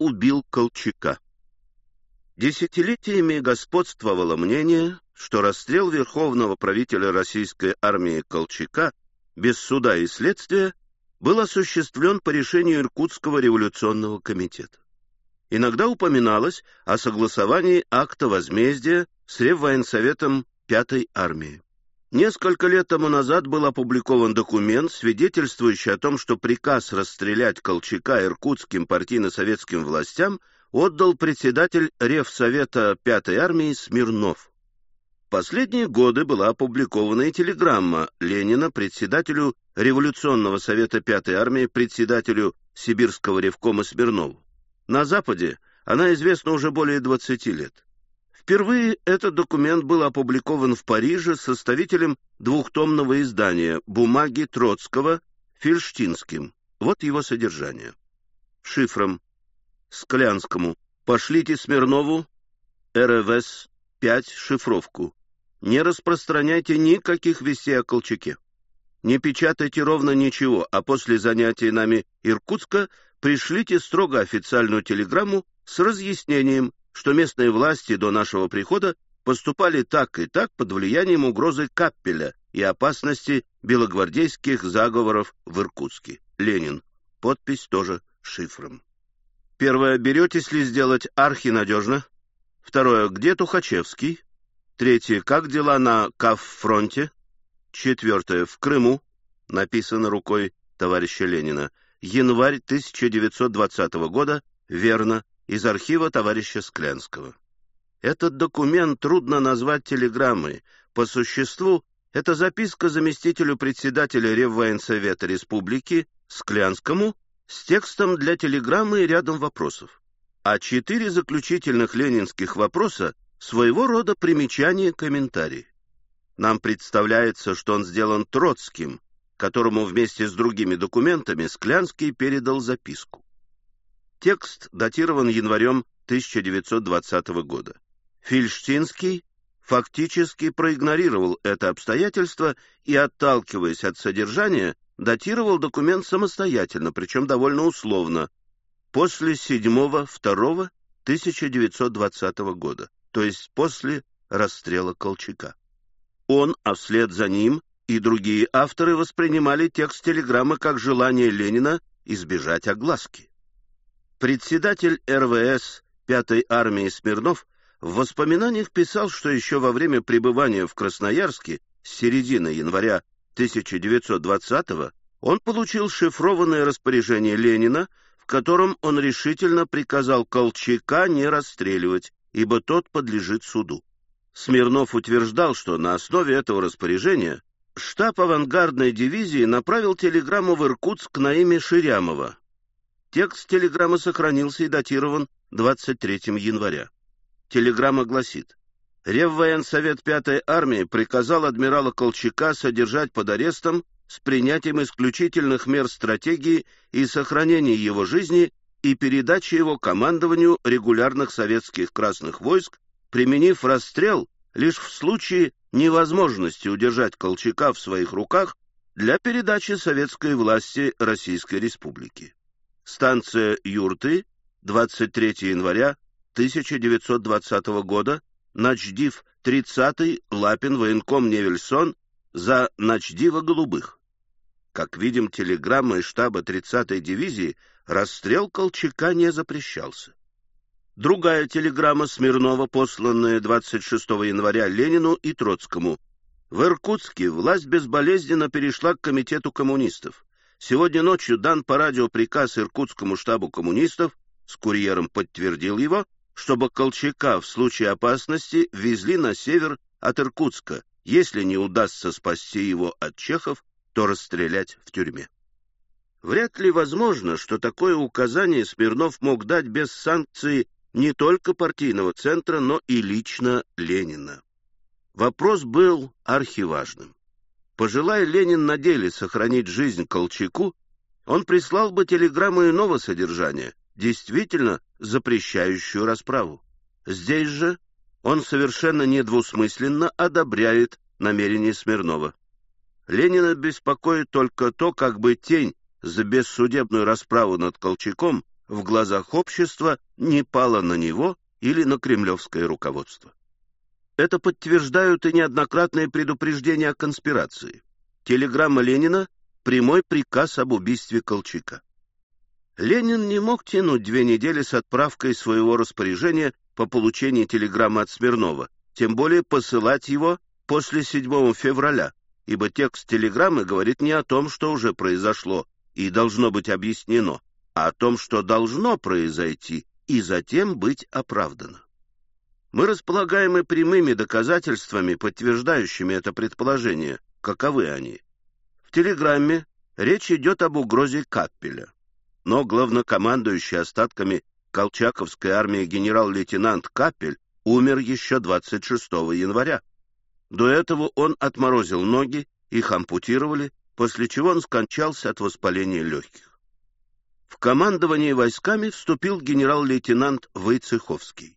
Убил Колчака? Десятилетиями господствовало мнение, что расстрел верховного правителя российской армии Колчака без суда и следствия был осуществлен по решению Иркутского революционного комитета. Иногда упоминалось о согласовании акта возмездия с Реввоенсоветом Пятой армии. Несколько лет тому назад был опубликован документ, свидетельствующий о том, что приказ расстрелять Колчака иркутским партийно-советским властям отдал председатель Ревсовета Пятой армии Смирнов. В последние годы была опубликована и телеграмма Ленина председателю Революционного совета Пятой армии, председателю Сибирского ревкома Смирнову. На Западе она известна уже более 20 лет. Впервые этот документ был опубликован в Париже составителем двухтомного издания «Бумаги Троцкого» Фельштинским. Вот его содержание. Шифром. Склянскому. Пошлите Смирнову РВС 5 шифровку. Не распространяйте никаких вестей о Колчаке. Не печатайте ровно ничего, а после занятия нами Иркутска пришлите строго официальную телеграмму с разъяснением, что местные власти до нашего прихода поступали так и так под влиянием угрозы Каппеля и опасности белогвардейских заговоров в Иркутске. Ленин. Подпись тоже шифром. Первое. Беретесь ли сделать архи надежно? Второе. Где Тухачевский? Третье. Как дела на Кавфронте? Четвертое. В Крыму. Написано рукой товарища Ленина. Январь 1920 года. Верно из архива товарища Склянского. Этот документ трудно назвать телеграммой. По существу, это записка заместителю председателя Реввоенсовета Республики Склянскому с текстом для телеграммы и рядом вопросов. А четыре заключительных ленинских вопроса — своего рода примечание комментарий. Нам представляется, что он сделан Троцким, которому вместе с другими документами Склянский передал записку. Текст датирован январем 1920 года. Фильштинский фактически проигнорировал это обстоятельство и, отталкиваясь от содержания, датировал документ самостоятельно, причем довольно условно, после 7-2-1920 года, то есть после расстрела Колчака. Он, а вслед за ним и другие авторы воспринимали текст телеграммы как желание Ленина избежать огласки. Председатель РВС Пятой армии Смирнов в воспоминаниях писал, что еще во время пребывания в Красноярске с середины января 1920-го он получил шифрованное распоряжение Ленина, в котором он решительно приказал Колчака не расстреливать, ибо тот подлежит суду. Смирнов утверждал, что на основе этого распоряжения штаб авангардной дивизии направил телеграмму в Иркутск на имя Ширямова, Текст телеграммы сохранился и датирован 23 января. Телеграмма гласит, Реввоенсовет 5-й армии приказал адмирала Колчака содержать под арестом с принятием исключительных мер стратегии и сохранения его жизни и передачи его командованию регулярных советских красных войск, применив расстрел лишь в случае невозможности удержать Колчака в своих руках для передачи советской власти Российской Республики. Станция Юрты, 23 января 1920 года, Начдив 30 Лапин, военком Невельсон, за Начдива Голубых. Как видим, телеграммой штаба 30-й дивизии расстрел Колчака не запрещался. Другая телеграмма Смирнова, посланная 26 января Ленину и Троцкому. В Иркутске власть безболезненно перешла к комитету коммунистов. Сегодня ночью дан по радио приказ Иркутскому штабу коммунистов, с курьером подтвердил его, чтобы Колчака в случае опасности везли на север от Иркутска. Если не удастся спасти его от чехов, то расстрелять в тюрьме. Вряд ли возможно, что такое указание Смирнов мог дать без санкции не только партийного центра, но и лично Ленина. Вопрос был архиважным. Пожелая Ленин на деле сохранить жизнь Колчаку, он прислал бы телеграмму иного содержания, действительно запрещающую расправу. Здесь же он совершенно недвусмысленно одобряет намерение Смирнова. Ленина беспокоит только то, как бы тень за бессудебную расправу над Колчаком в глазах общества не пало на него или на кремлевское руководство. Это подтверждают и неоднократные предупреждения о конспирации. Телеграмма Ленина — прямой приказ об убийстве Колчака. Ленин не мог тянуть две недели с отправкой своего распоряжения по получении телеграммы от Смирнова, тем более посылать его после 7 февраля, ибо текст телеграммы говорит не о том, что уже произошло и должно быть объяснено, а о том, что должно произойти и затем быть оправдано. Мы располагаем и прямыми доказательствами, подтверждающими это предположение. Каковы они? В телеграмме речь идет об угрозе Каппеля. Но главнокомандующий остатками Колчаковской армии генерал-лейтенант Капель умер еще 26 января. До этого он отморозил ноги, их ампутировали, после чего он скончался от воспаления легких. В командование войсками вступил генерал-лейтенант Войцеховский.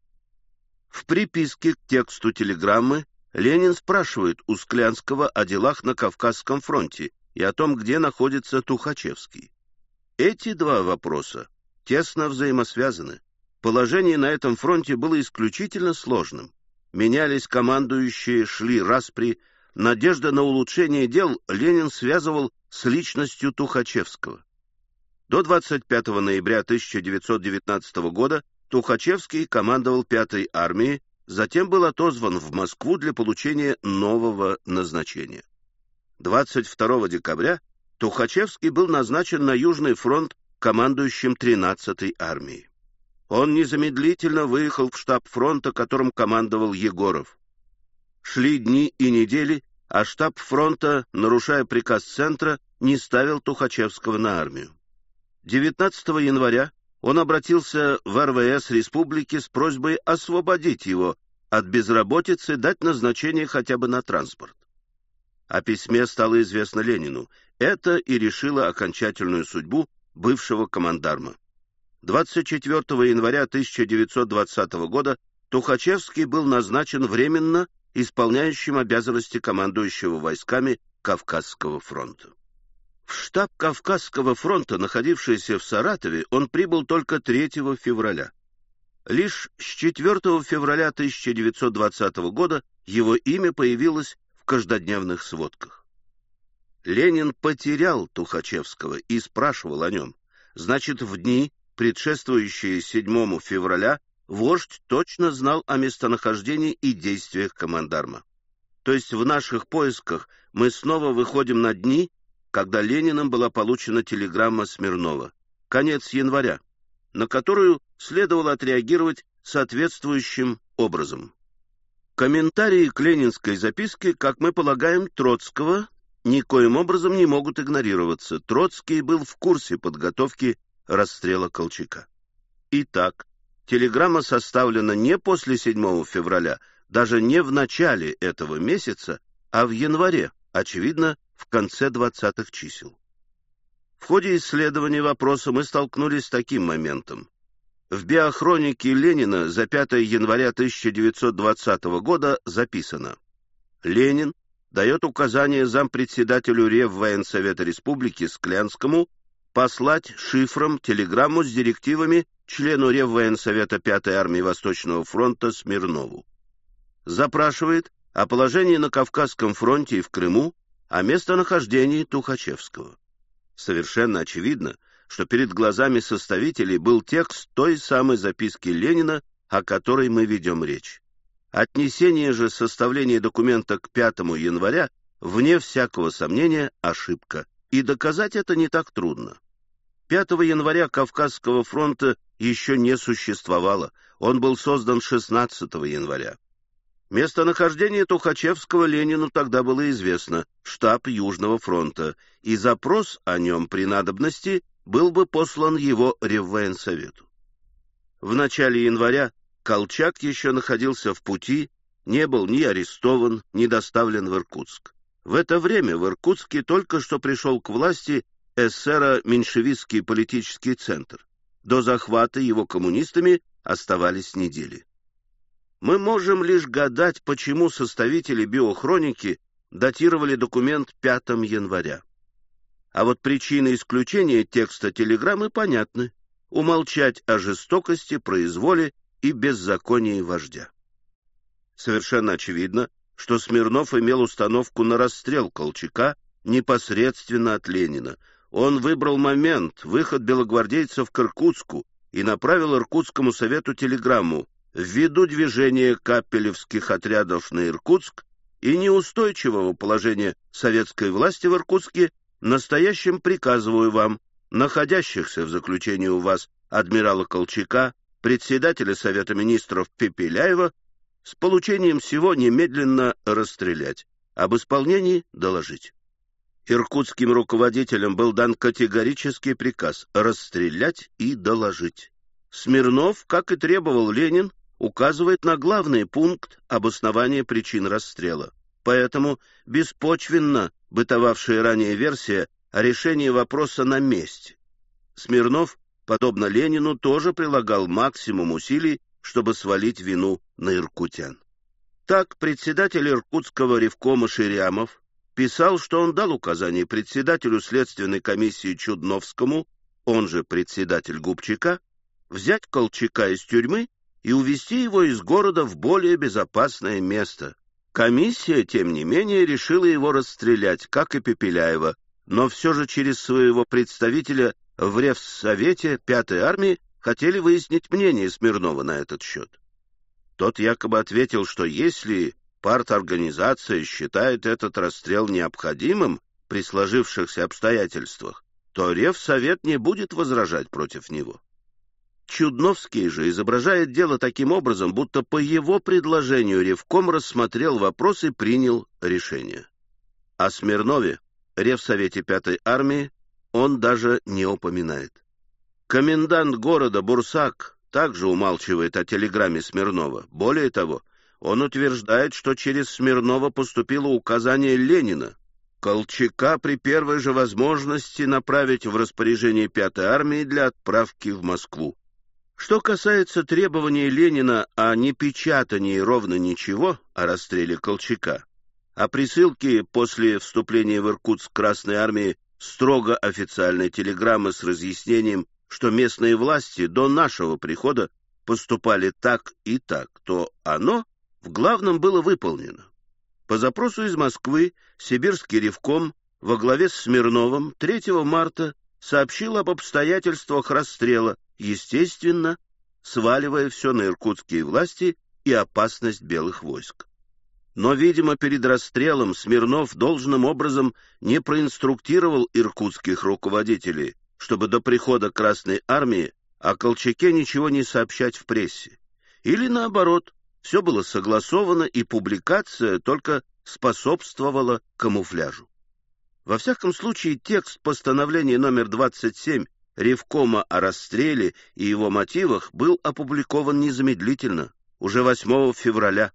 В приписке к тексту телеграммы Ленин спрашивает у Склянского о делах на Кавказском фронте и о том, где находится Тухачевский. Эти два вопроса тесно взаимосвязаны. Положение на этом фронте было исключительно сложным. Менялись командующие, шли распри. Надежда на улучшение дел Ленин связывал с личностью Тухачевского. До 25 ноября 1919 года Тухачевский командовал пятой армией, затем был отозван в Москву для получения нового назначения. 22 декабря Тухачевский был назначен на Южный фронт командующим 13-й армией. Он незамедлительно выехал в штаб фронта, которым командовал Егоров. Шли дни и недели, а штаб фронта, нарушая приказ центра, не ставил Тухачевского на армию. 19 января он обратился в РВС республики с просьбой освободить его от безработицы, дать назначение хотя бы на транспорт. О письме стало известно Ленину. Это и решило окончательную судьбу бывшего командарма. 24 января 1920 года Тухачевский был назначен временно исполняющим обязанности командующего войсками Кавказского фронта. В штаб Кавказского фронта, находившийся в Саратове, он прибыл только 3 февраля. Лишь с 4 февраля 1920 года его имя появилось в каждодневных сводках. Ленин потерял Тухачевского и спрашивал о нем. Значит, в дни, предшествующие 7 февраля, вождь точно знал о местонахождении и действиях командарма. То есть в наших поисках мы снова выходим на дни, когда Лениным была получена телеграмма Смирнова. Конец января, на которую следовало отреагировать соответствующим образом. Комментарии к ленинской записке, как мы полагаем, Троцкого никоим образом не могут игнорироваться. Троцкий был в курсе подготовки расстрела Колчака. Итак, телеграмма составлена не после 7 февраля, даже не в начале этого месяца, а в январе, очевидно, в конце 20-х чисел. В ходе исследования вопроса мы столкнулись с таким моментом. В биохронике Ленина за 5 января 1920 года записано «Ленин дает указание зампредседателю Реввоенсовета Республики Склянскому послать шифром телеграмму с директивами члену Реввоенсовета 5-й армии Восточного фронта Смирнову. Запрашивает о положении на Кавказском фронте и в Крыму, о местонахождении Тухачевского. Совершенно очевидно, что перед глазами составителей был текст той самой записки Ленина, о которой мы ведем речь. Отнесение же составления документа к 5 января, вне всякого сомнения, ошибка, и доказать это не так трудно. 5 января Кавказского фронта еще не существовало, он был создан 16 января. Местонахождение Тухачевского Ленину тогда было известно, штаб Южного фронта, и запрос о нем при надобности был бы послан его Реввоенсовету. В начале января Колчак еще находился в пути, не был ни арестован, ни доставлен в Иркутск. В это время в Иркутске только что пришел к власти эсеро-меньшевистский политический центр. До захвата его коммунистами оставались недели. Мы можем лишь гадать, почему составители биохроники датировали документ 5 января. А вот причины исключения текста телеграммы понятны. умолчать о жестокости, произволе и беззаконии вождя. Совершенно очевидно, что Смирнов имел установку на расстрел Колчака непосредственно от Ленина. Он выбрал момент, выход белогвардейцев к Иркутску, и направил Иркутскому совету телеграмму «Ввиду движения капелевских отрядов на Иркутск и неустойчивого положения советской власти в Иркутске, настоящим приказываю вам, находящихся в заключении у вас адмирала Колчака, председателя Совета министров Пепеляева, с получением всего немедленно расстрелять, об исполнении доложить. Иркутским руководителям был дан категорический приказ расстрелять и доложить. Смирнов, как и требовал Ленин, указывает на главный пункт обоснования причин расстрела. Поэтому беспочвенно бытовавшая ранее версия о решении вопроса на месте. Смирнов, подобно Ленину, тоже прилагал максимум усилий, чтобы свалить вину на иркутян. Так председатель Иркутского ревкома Ширямов писал, что он дал указание председателю следственной комиссии Чудновскому, он же председатель Губчака, взять Колчака из тюрьмы и увезти его из города в более безопасное место. Комиссия, тем не менее, решила его расстрелять, как и Пепеляева, но все же через своего представителя в Ревсовете Пятой армии хотели выяснить мнение Смирнова на этот счет. Тот якобы ответил, что если парторганизация считает этот расстрел необходимым при сложившихся обстоятельствах, то Ревсовет не будет возражать против него. Чудновский же изображает дело таким образом, будто по его предложению Ревком рассмотрел вопрос и принял решение. О Смирнове, Ревсовете Пятой армии, он даже не упоминает. Комендант города Бурсак также умалчивает о телеграмме Смирнова. Более того, он утверждает, что через Смирнова поступило указание Ленина Колчака при первой же возможности направить в распоряжение Пятой армии для отправки в Москву. Что касается требований Ленина о непечатании ровно ничего о расстреле Колчака, о присылке после вступления в Иркутск Красной Армии строго официальной телеграммы с разъяснением, что местные власти до нашего прихода поступали так и так, то оно в главном было выполнено. По запросу из Москвы Сибирский ревком во главе с Смирновым 3 марта сообщил об обстоятельствах расстрела естественно, сваливая все на иркутские власти и опасность белых войск. Но, видимо, перед расстрелом Смирнов должным образом не проинструктировал иркутских руководителей, чтобы до прихода Красной Армии о Колчаке ничего не сообщать в прессе. Или, наоборот, все было согласовано, и публикация только способствовала камуфляжу. Во всяком случае, текст постановления номер 27 Ревкома о расстреле и его мотивах был опубликован незамедлительно, уже 8 февраля.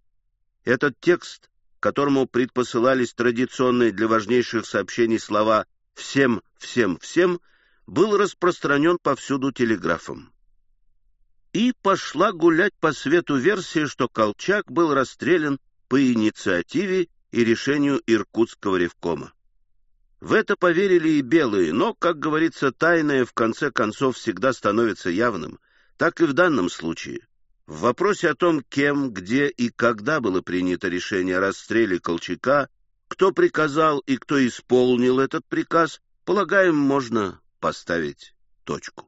Этот текст, которому предпосылались традиционные для важнейших сообщений слова «всем, всем, всем», был распространен повсюду телеграфом. И пошла гулять по свету версия, что Колчак был расстрелян по инициативе и решению Иркутского ревкома. В это поверили и белые, но, как говорится, тайное в конце концов всегда становится явным. Так и в данном случае. В вопросе о том, кем, где и когда было принято решение о расстреле Колчака, кто приказал и кто исполнил этот приказ, полагаем, можно поставить точку.